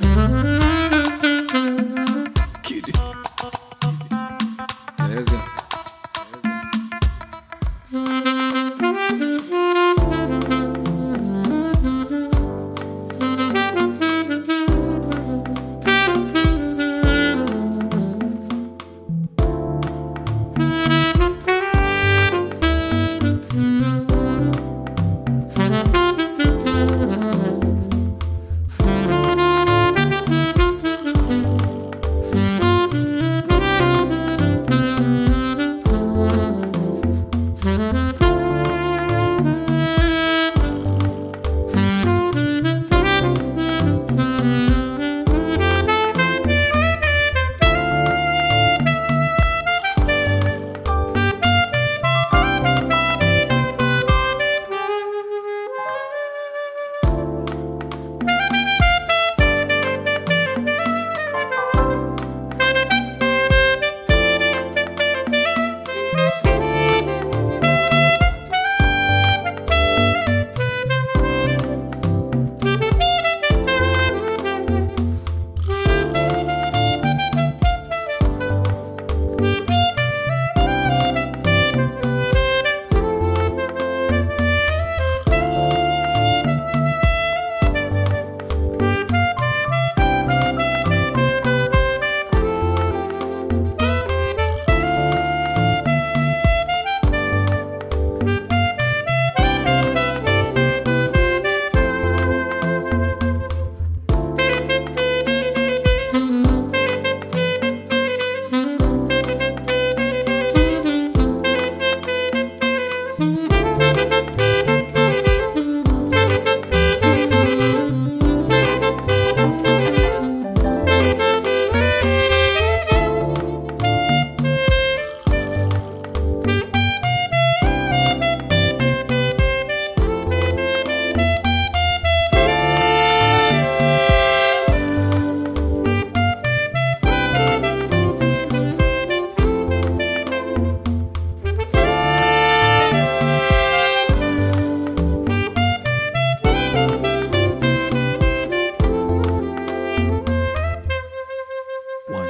Mm-hmm.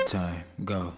time, go.